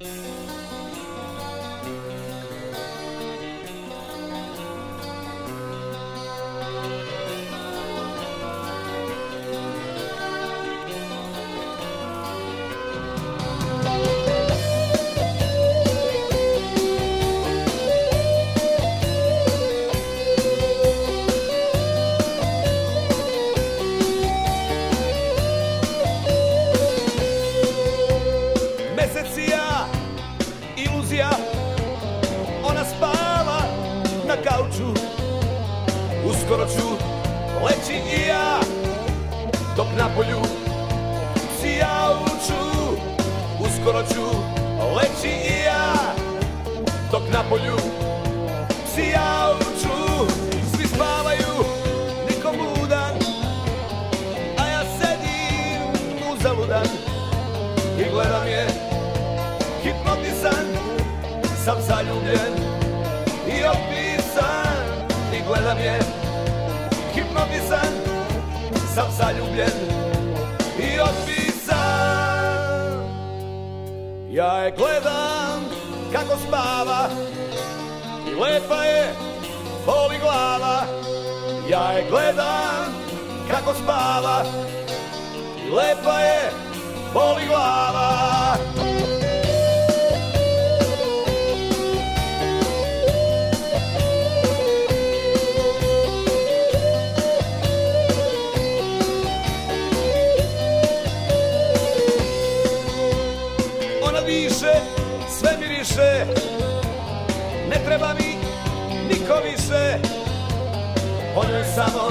Mesec Uskoro ću leći i ja. Dok na polju psi jauču Uskoro ću leći i ja. Dok na polju psi jauču Svi spavaju, niko budan A ja sedim uzaludan. I gledam je hipnotisan sam zaljubljen i opisan zaljubljen i opisan ja je gledam kako spava i lepa je boli glava. Ja je gledam kako spava i lepa je boli glava Ne treba mi niko više Po njoj samo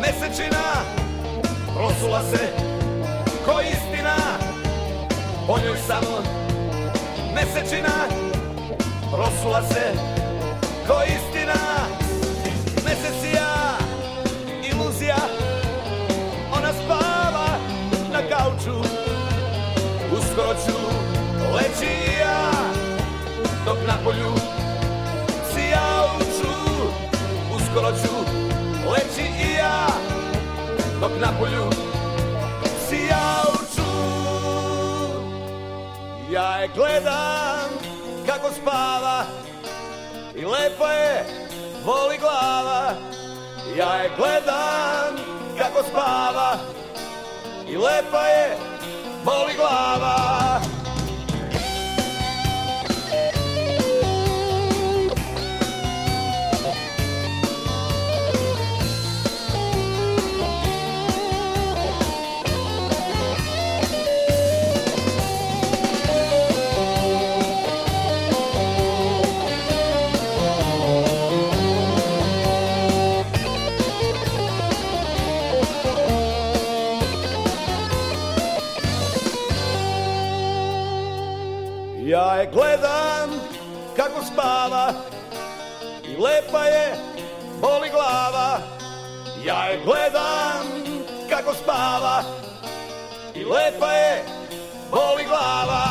mesečina Prosula se ko istina. Po njoj samo mesečina Prosula se ko istina. Mesec i ja, iluzija Ona spava na kauču Uskoro ću Dok na polju. Psi jauču Uskoro ću leći i ja Dok na polju. Jauču Ja je gledam kako spava I lepa je, voli glava. Ja je gledam kako spava I lepa je, boli glava je gledam kako spava i lepa je, boli glava. Ja je gledam kako spava i lepa je, boli glava.